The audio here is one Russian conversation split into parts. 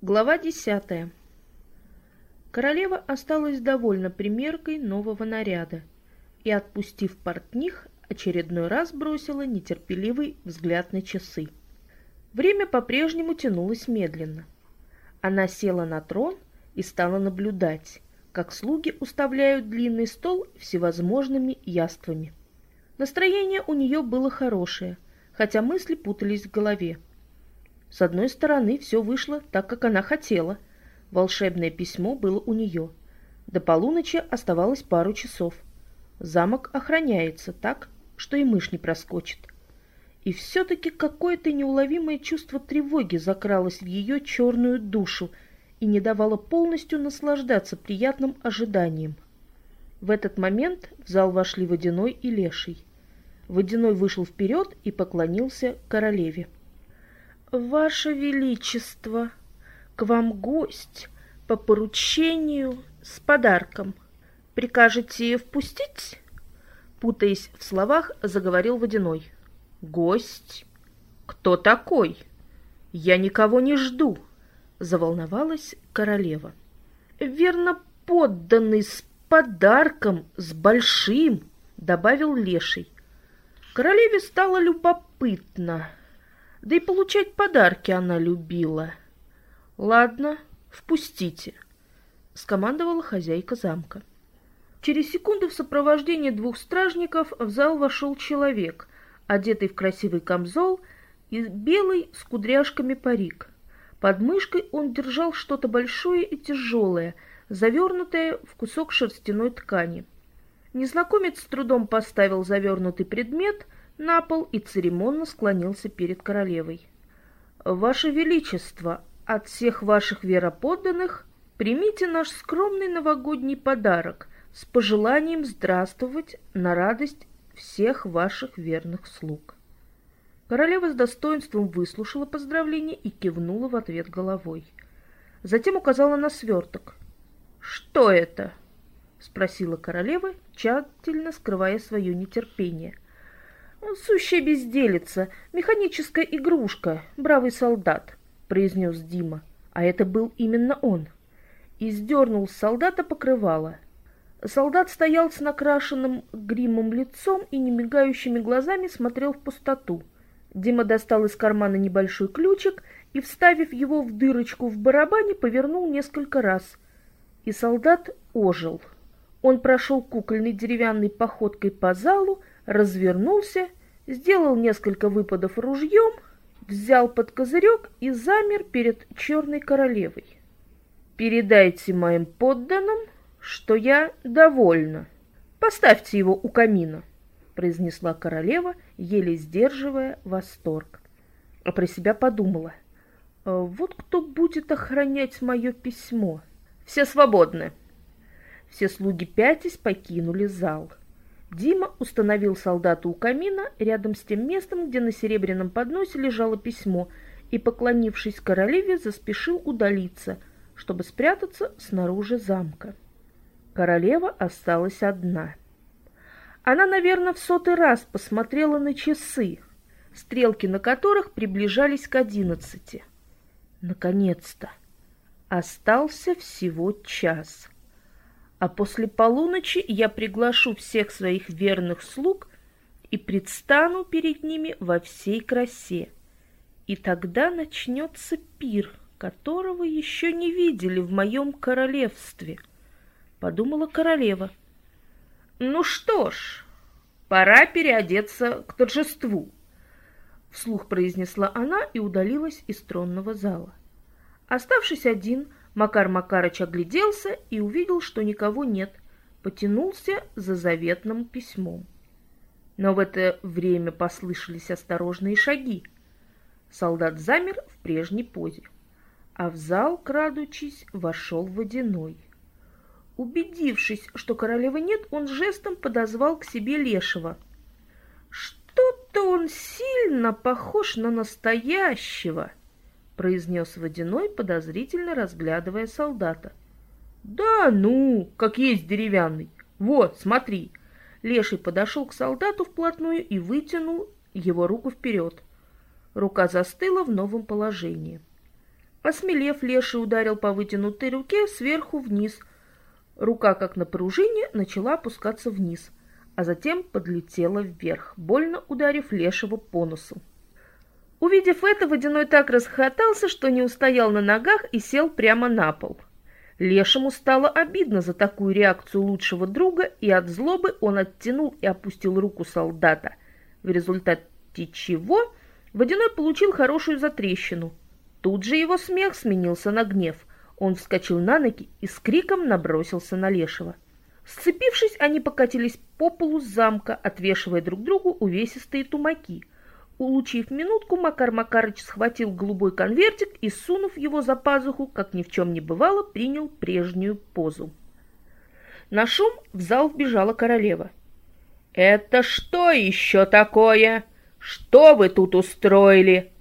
Глава десятая. Королева осталась довольна примеркой нового наряда и, отпустив портних, очередной раз бросила нетерпеливый взгляд на часы. Время по-прежнему тянулось медленно. Она села на трон и стала наблюдать, как слуги уставляют длинный стол всевозможными яствами. Настроение у нее было хорошее, хотя мысли путались в голове. С одной стороны, все вышло так, как она хотела. Волшебное письмо было у нее. До полуночи оставалось пару часов. Замок охраняется так, что и мышь не проскочит. И все-таки какое-то неуловимое чувство тревоги закралось в ее черную душу и не давало полностью наслаждаться приятным ожиданием. В этот момент в зал вошли Водяной и Леший. Водяной вышел вперед и поклонился королеве. «Ваше Величество, к вам гость по поручению с подарком. Прикажете впустить?» Путаясь в словах, заговорил Водяной. «Гость? Кто такой? Я никого не жду!» Заволновалась королева. «Верно подданный с подарком, с большим!» Добавил Леший. Королеве стало любопытно, да и получать подарки она любила. «Ладно, впустите», — скомандовала хозяйка замка. Через секунду в сопровождении двух стражников в зал вошел человек, одетый в красивый камзол и белый с кудряшками парик. Под мышкой он держал что-то большое и тяжелое, завернутое в кусок шерстяной ткани. Незнакомец с трудом поставил завернутый предмет — на пол и церемонно склонился перед королевой. «Ваше Величество, от всех ваших вероподданных примите наш скромный новогодний подарок с пожеланием здравствовать на радость всех ваших верных слуг». Королева с достоинством выслушала поздравление и кивнула в ответ головой. Затем указала на сверток. «Что это?» — спросила королева, тщательно скрывая свое нетерпение — «Сущая безделица, механическая игрушка, бравый солдат», — произнес Дима. А это был именно он. И сдернул с солдата покрывало. Солдат стоял с накрашенным гримом лицом и немигающими глазами смотрел в пустоту. Дима достал из кармана небольшой ключик и, вставив его в дырочку в барабане, повернул несколько раз. И солдат ожил. Он прошел кукольной деревянной походкой по залу, развернулся, сделал несколько выпадов ружьем, взял под козырек и замер перед черной королевой. «Передайте моим подданным, что я довольна. Поставьте его у камина», — произнесла королева, еле сдерживая восторг. А про себя подумала. «А «Вот кто будет охранять мое письмо? Все свободны». Все слуги пятясь покинули зал. Дима установил солдата у камина рядом с тем местом, где на серебряном подносе лежало письмо, и, поклонившись королеве, заспешил удалиться, чтобы спрятаться снаружи замка. Королева осталась одна. Она, наверное, в сотый раз посмотрела на часы, стрелки на которых приближались к одиннадцати. Наконец-то! Остался всего час а после полуночи я приглашу всех своих верных слуг и предстану перед ними во всей красе. И тогда начнется пир, которого еще не видели в моем королевстве, — подумала королева. Ну что ж, пора переодеться к торжеству, — вслух произнесла она и удалилась из тронного зала. Оставшись один, Макар Макарыч огляделся и увидел, что никого нет, потянулся за заветным письмом. Но в это время послышались осторожные шаги. Солдат замер в прежней позе, а в зал, крадучись, вошел водяной. Убедившись, что королевы нет, он жестом подозвал к себе лешего. Что-то он сильно похож на настоящего — произнес Водяной, подозрительно разглядывая солдата. «Да ну, как есть деревянный. Вот, смотри». Леший подошел к солдату вплотную и вытянул его руку вперед. Рука застыла в новом положении. Осмелев, Леший ударил по вытянутой руке сверху вниз. Рука, как на пружине, начала опускаться вниз, а затем подлетела вверх, больно ударив Лешего по носу. Увидев это, Водяной так расхохотался, что не устоял на ногах и сел прямо на пол. Лешему стало обидно за такую реакцию лучшего друга, и от злобы он оттянул и опустил руку солдата, в результате чего Водяной получил хорошую затрещину. Тут же его смех сменился на гнев. Он вскочил на ноги и с криком набросился на Лешего. Сцепившись, они покатились по полу замка, отвешивая друг другу увесистые тумаки – Улучив минутку, Макар Макарыч схватил голубой конвертик и, сунув его за пазуху, как ни в чем не бывало, принял прежнюю позу. На шум в зал вбежала королева. «Это что еще такое? Что вы тут устроили?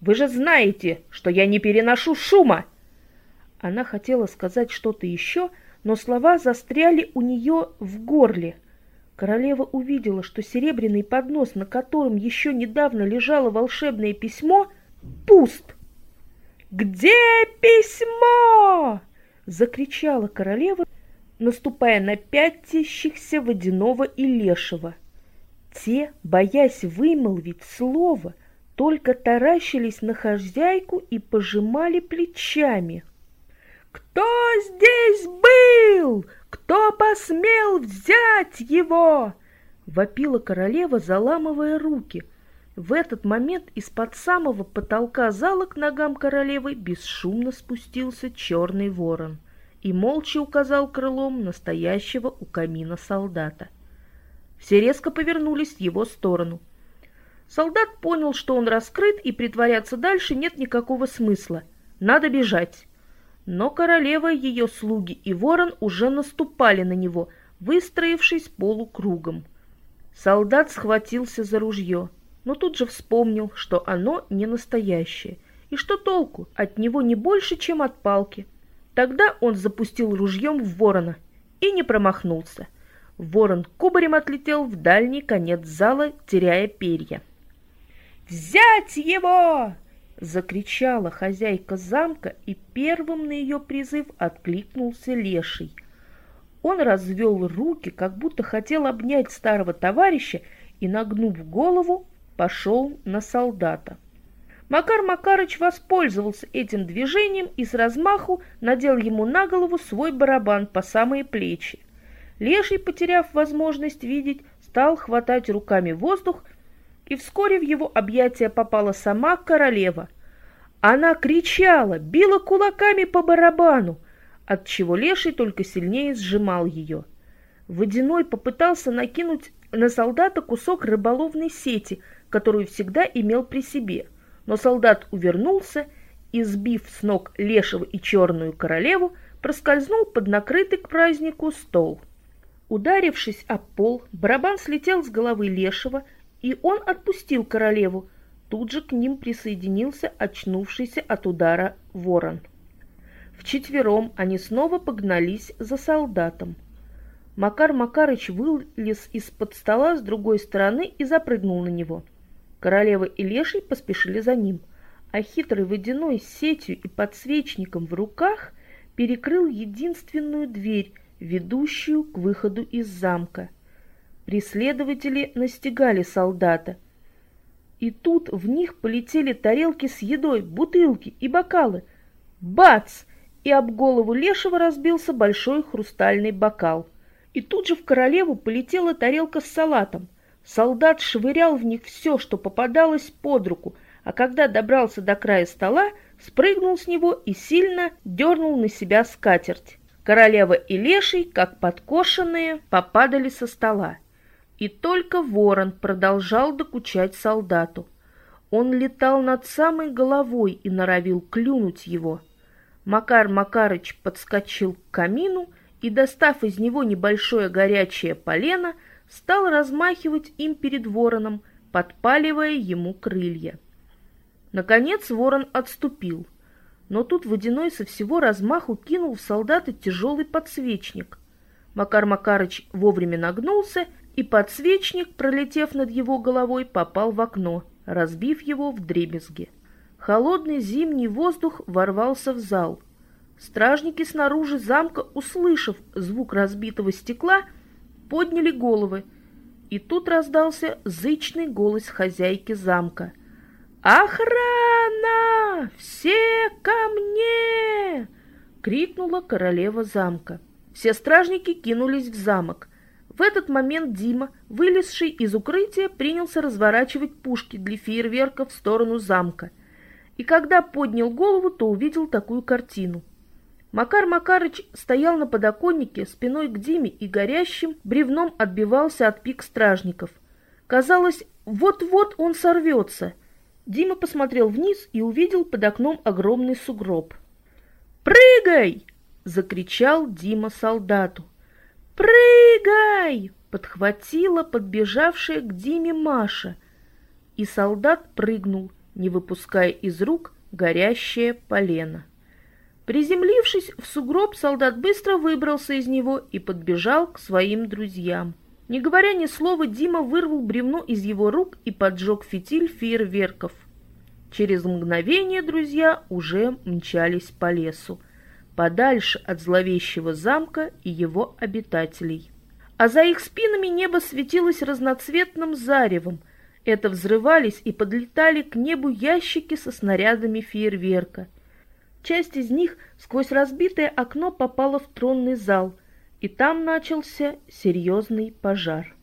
Вы же знаете, что я не переношу шума!» Она хотела сказать что-то еще, но слова застряли у нее в горле – Королева увидела, что серебряный поднос, на котором еще недавно лежало волшебное письмо, пуст. «Где письмо?» — закричала королева, наступая на пятящихся водяного и лешего. Те, боясь вымолвить слово, только таращились на хозяйку и пожимали плечами. «Кто здесь посмел взять его?» Вопила королева, заламывая руки. В этот момент из-под самого потолка зала к ногам королевы бесшумно спустился черный ворон и молча указал крылом настоящего у камина солдата. Все резко повернулись в его сторону. Солдат понял, что он раскрыт, и притворяться дальше нет никакого смысла. Надо бежать. Но королева, ее слуги и ворон уже наступали на него, выстроившись полукругом. Солдат схватился за ружье, но тут же вспомнил, что оно не настоящее, и что толку от него не больше, чем от палки. Тогда он запустил ружьем в ворона и не промахнулся. Ворон кубарем отлетел в дальний конец зала, теряя перья. «Взять его!» Закричала хозяйка замка, и первым на ее призыв откликнулся леший. Он развел руки, как будто хотел обнять старого товарища, и, нагнув голову, пошел на солдата. Макар Макарыч воспользовался этим движением и с размаху надел ему на голову свой барабан по самые плечи. Леший, потеряв возможность видеть, стал хватать руками воздух и вскоре в его объятия попала сама королева. Она кричала, била кулаками по барабану, отчего леший только сильнее сжимал ее. Водяной попытался накинуть на солдата кусок рыболовной сети, которую всегда имел при себе, но солдат увернулся и, сбив с ног лешего и черную королеву, проскользнул под накрытый к празднику стол. Ударившись об пол, барабан слетел с головы лешего и он отпустил королеву. Тут же к ним присоединился очнувшийся от удара ворон. Вчетвером они снова погнались за солдатом. Макар Макарыч вылез из-под стола с другой стороны и запрыгнул на него. Королева и Леший поспешили за ним, а хитрый водяной с сетью и подсвечником в руках перекрыл единственную дверь, ведущую к выходу из замка – Преследователи настигали солдата. И тут в них полетели тарелки с едой, бутылки и бокалы. Бац! И об голову лешего разбился большой хрустальный бокал. И тут же в королеву полетела тарелка с салатом. Солдат швырял в них все, что попадалось под руку, а когда добрался до края стола, спрыгнул с него и сильно дернул на себя скатерть. Королева и леший, как подкошенные, попадали со стола. И только ворон продолжал докучать солдату. Он летал над самой головой и норовил клюнуть его. Макар Макарыч подскочил к камину и, достав из него небольшое горячее полено, стал размахивать им перед вороном, подпаливая ему крылья. Наконец ворон отступил, но тут водяной со всего размаху кинул в солдата тяжелый подсвечник. Макар Макарыч вовремя нагнулся и подсвечник, пролетев над его головой, попал в окно, разбив его в дребезги. Холодный зимний воздух ворвался в зал. Стражники снаружи замка, услышав звук разбитого стекла, подняли головы, и тут раздался зычный голос хозяйки замка. «Охрана! Все ко мне!» — крикнула королева замка. Все стражники кинулись в замок. В этот момент Дима, вылезший из укрытия, принялся разворачивать пушки для фейерверка в сторону замка. И когда поднял голову, то увидел такую картину. Макар Макарыч стоял на подоконнике спиной к Диме и горящим бревном отбивался от пик стражников. Казалось, вот-вот он сорвется. Дима посмотрел вниз и увидел под окном огромный сугроб. «Прыгай!» — закричал Дима солдату. «Прыгай!» — подхватила подбежавшая к Диме Маша. И солдат прыгнул, не выпуская из рук горящее полено. Приземлившись в сугроб, солдат быстро выбрался из него и подбежал к своим друзьям. Не говоря ни слова, Дима вырвал бревно из его рук и поджег фитиль фейерверков. Через мгновение друзья уже мчались по лесу, подальше от зловещего замка и его обитателей. А за их спинами небо светилось разноцветным заревом. Это взрывались и подлетали к небу ящики со снарядами фейерверка – Часть из них сквозь разбитое окно попала в тронный зал, и там начался серьезный пожар.